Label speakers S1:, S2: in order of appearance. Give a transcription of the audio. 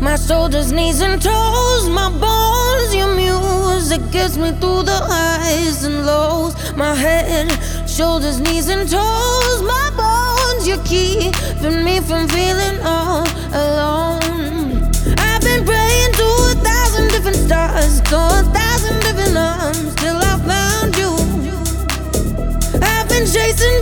S1: My shoulders, knees, and toes, my bones. Your music gets me through the highs and lows. My head, shoulders, knees, and toes, my bones. You're keeping me from feeling all alone. I've been praying to a thousand different stars, to a thousand different arms, till I found you. I've been chasing